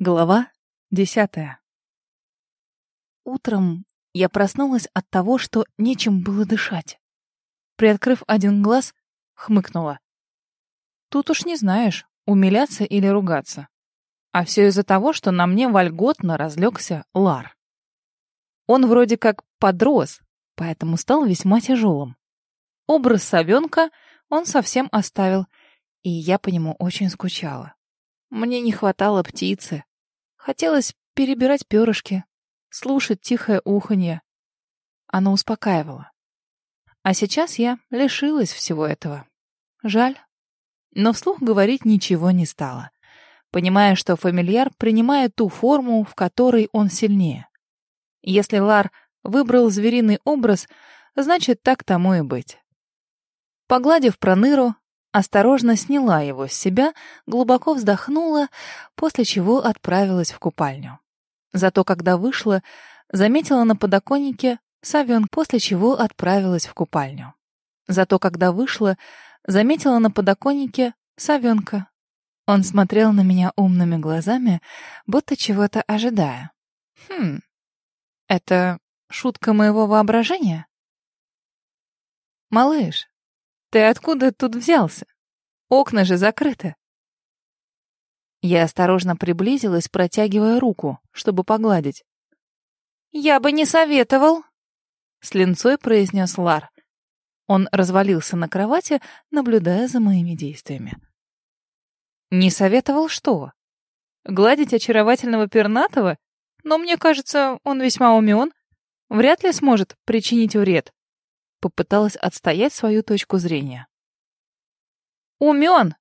Глава десятая. Утром я проснулась от того, что нечем было дышать. Приоткрыв один глаз, хмыкнула. Тут уж не знаешь, умиляться или ругаться. А все из-за того, что на мне вольготно разлегся Лар. Он вроде как подрос, поэтому стал весьма тяжелым. Образ совенка он совсем оставил, и я по нему очень скучала. Мне не хватало птицы, Хотелось перебирать перышки, слушать тихое уханье. Оно успокаивало. А сейчас я лишилась всего этого. Жаль. Но вслух говорить ничего не стало, понимая, что фамильяр принимает ту форму, в которой он сильнее. Если Лар выбрал звериный образ, значит, так тому и быть. Погладив проныру, Осторожно сняла его с себя, глубоко вздохнула, после чего отправилась в купальню. Зато когда вышла, заметила на подоконнике совен, после чего отправилась в купальню. Зато когда вышла, заметила на подоконнике совенка. Он смотрел на меня умными глазами, будто чего-то ожидая. Хм, это шутка моего воображения? Малыш, ты откуда тут взялся? Окна же закрыты. Я осторожно приблизилась, протягивая руку, чтобы погладить. «Я бы не советовал», — с линцой произнес Лар. Он развалился на кровати, наблюдая за моими действиями. «Не советовал что? Гладить очаровательного пернатого? Но мне кажется, он весьма умен. Вряд ли сможет причинить вред. Попыталась отстоять свою точку зрения. «Умен!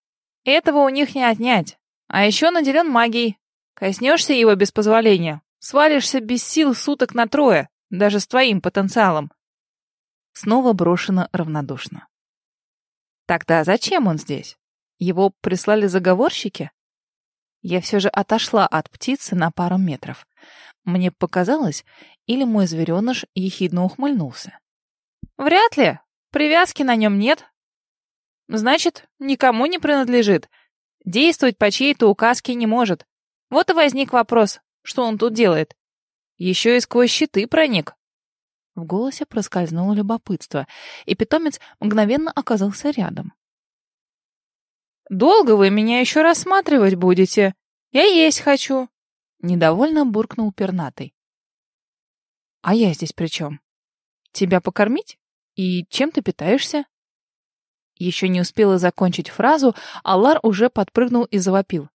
Этого у них не отнять. А еще наделен магией. Коснешься его без позволения, свалишься без сил суток на трое, даже с твоим потенциалом». Снова брошено равнодушно. «Тогда зачем он здесь? Его прислали заговорщики?» Я все же отошла от птицы на пару метров. Мне показалось, или мой звереныш ехидно ухмыльнулся. Вряд ли. Привязки на нем нет. Значит, никому не принадлежит. Действовать по чьей-то указке не может. Вот и возник вопрос, что он тут делает. Еще и сквозь щиты проник. В голосе проскользнуло любопытство, и питомец мгновенно оказался рядом. «Долго вы меня еще рассматривать будете? Я есть хочу!» Недовольно буркнул пернатый. «А я здесь при чем? Тебя покормить?» «И чем ты питаешься?» Еще не успела закончить фразу, а Лар уже подпрыгнул и завопил.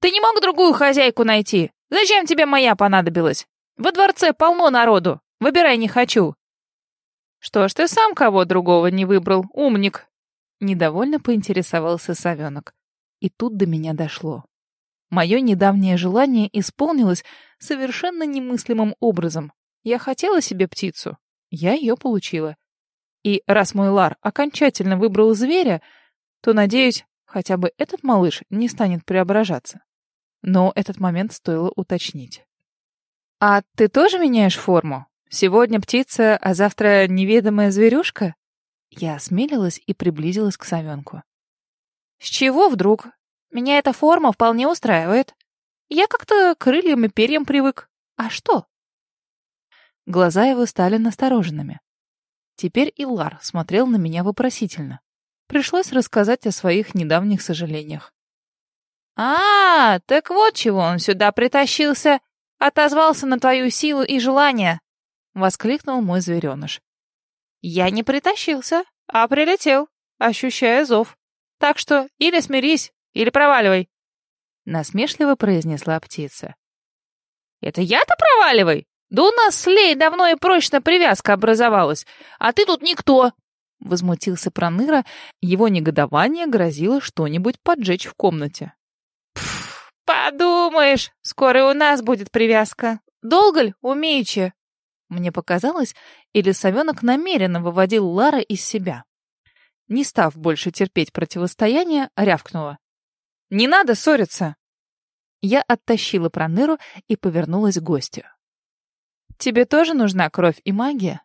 «Ты не мог другую хозяйку найти? Зачем тебе моя понадобилась? Во дворце полно народу. Выбирай не хочу». «Что ж ты сам кого другого не выбрал, умник?» Недовольно поинтересовался совенок. И тут до меня дошло. Мое недавнее желание исполнилось совершенно немыслимым образом. Я хотела себе птицу. Я ее получила. И раз мой Лар окончательно выбрал зверя, то, надеюсь, хотя бы этот малыш не станет преображаться. Но этот момент стоило уточнить. «А ты тоже меняешь форму? Сегодня птица, а завтра неведомая зверюшка?» Я осмелилась и приблизилась к совенку. «С чего вдруг? Меня эта форма вполне устраивает. Я как-то крыльям и перьям привык. А что?» Глаза его стали настороженными. Теперь Иллар смотрел на меня вопросительно. Пришлось рассказать о своих недавних сожалениях. «А, так вот чего он сюда притащился! Отозвался на твою силу и желание!» — воскликнул мой звереныш. «Я не притащился, а прилетел, ощущая зов. Так что или смирись, или проваливай!» Насмешливо произнесла птица. «Это я-то проваливай? Да у нас с Лей давно и прочно привязка образовалась, а ты тут никто!» Возмутился Проныра, его негодование грозило что-нибудь поджечь в комнате. «Пф, подумаешь, скоро у нас будет привязка. Долго ли, умеючи?» Мне показалось, или совенок намеренно выводил Лара из себя. Не став больше терпеть противостояние, рявкнула. «Не надо ссориться!» Я оттащила Проныру и повернулась к гостю. Тебе тоже нужна кровь и магия?»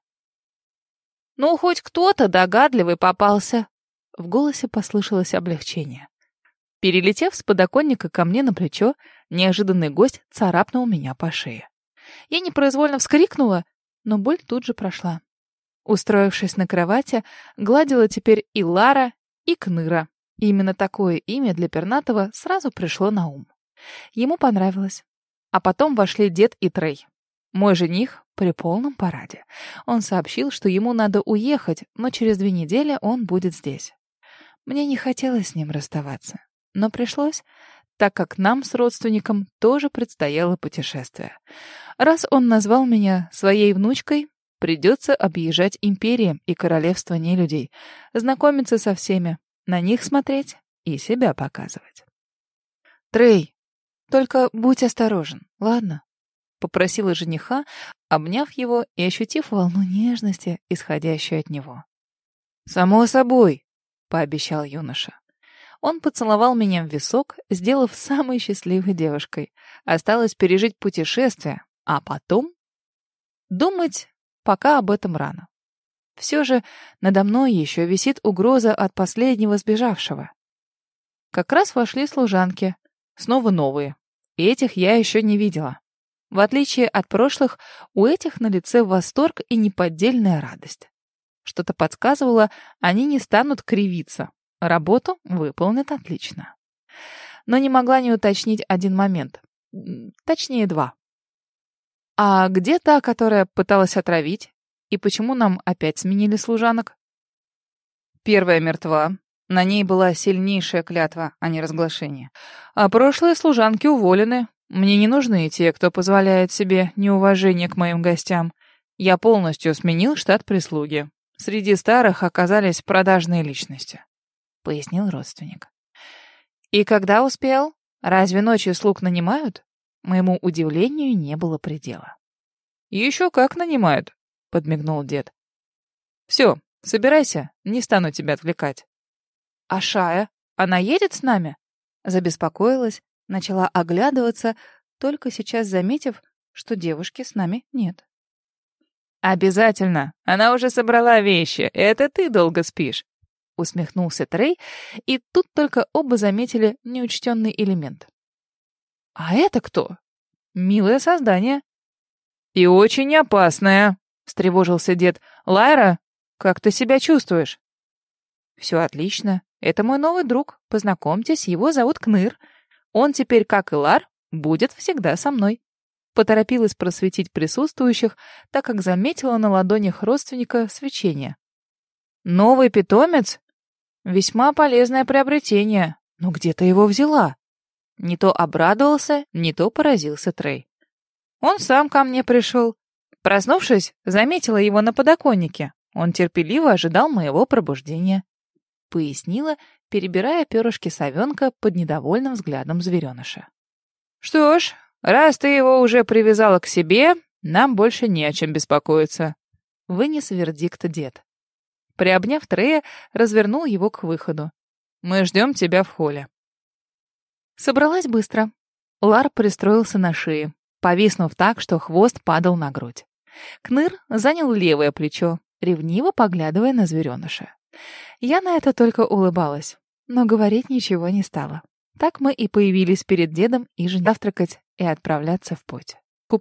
«Ну, хоть кто-то догадливый попался!» В голосе послышалось облегчение. Перелетев с подоконника ко мне на плечо, неожиданный гость царапнул меня по шее. Я непроизвольно вскрикнула, но боль тут же прошла. Устроившись на кровати, гладила теперь и Лара, и Кныра. И именно такое имя для Пернатова сразу пришло на ум. Ему понравилось. А потом вошли дед и Трей. Мой жених при полном параде. Он сообщил, что ему надо уехать, но через две недели он будет здесь. Мне не хотелось с ним расставаться, но пришлось, так как нам с родственником тоже предстояло путешествие. Раз он назвал меня своей внучкой, придется объезжать империи и королевство нелюдей, знакомиться со всеми, на них смотреть и себя показывать. Трей, только будь осторожен, ладно? Попросила жениха, обняв его и ощутив волну нежности, исходящую от него. «Само собой», — пообещал юноша. Он поцеловал меня в висок, сделав самой счастливой девушкой. Осталось пережить путешествие, а потом... Думать пока об этом рано. Все же надо мной еще висит угроза от последнего сбежавшего. Как раз вошли служанки, снова новые. И этих я еще не видела. В отличие от прошлых, у этих на лице восторг и неподдельная радость. Что-то подсказывало, они не станут кривиться. Работу выполнят отлично. Но не могла не уточнить один момент. Точнее, два. А где та, которая пыталась отравить? И почему нам опять сменили служанок? Первая мертва. На ней была сильнейшая клятва, а не разглашение. А прошлые служанки уволены, мне не нужны те, кто позволяет себе неуважение к моим гостям. Я полностью сменил штат прислуги. Среди старых оказались продажные личности», — пояснил родственник. «И когда успел? Разве ночью слуг нанимают?» Моему удивлению не было предела. «Еще как нанимают», — подмигнул дед. «Все, собирайся, не стану тебя отвлекать». «А Шая? Она едет с нами?» Забеспокоилась, Начала оглядываться, только сейчас заметив, что девушки с нами нет. «Обязательно! Она уже собрала вещи. Это ты долго спишь!» Усмехнулся Трей, и тут только оба заметили неучтенный элемент. «А это кто?» «Милое создание». «И очень опасное», — встревожился дед. «Лайра, как ты себя чувствуешь?» «Все отлично. Это мой новый друг. Познакомьтесь, его зовут Кныр. Он теперь, как и Лар, будет всегда со мной. Поторопилась просветить присутствующих, так как заметила на ладонях родственника свечение. «Новый питомец? Весьма полезное приобретение. Но где ты его взяла?» Не то обрадовался, не то поразился Трей. Он сам ко мне пришел. Проснувшись, заметила его на подоконнике. Он терпеливо ожидал моего пробуждения. Пояснила, перебирая перышки совенка под недовольным взглядом звереныша. «Что ж, раз ты его уже привязала к себе, нам больше не о чем беспокоиться», — вынес вердикт дед. Приобняв Трея, развернул его к выходу. «Мы ждем тебя в холле». Собралась быстро. Лар пристроился на шее, повиснув так, что хвост падал на грудь. Кныр занял левое плечо, ревниво поглядывая на звереныша. Я на это только улыбалась но говорить ничего не стала. Так мы и появились перед дедом и же завтракать и отправляться в путь.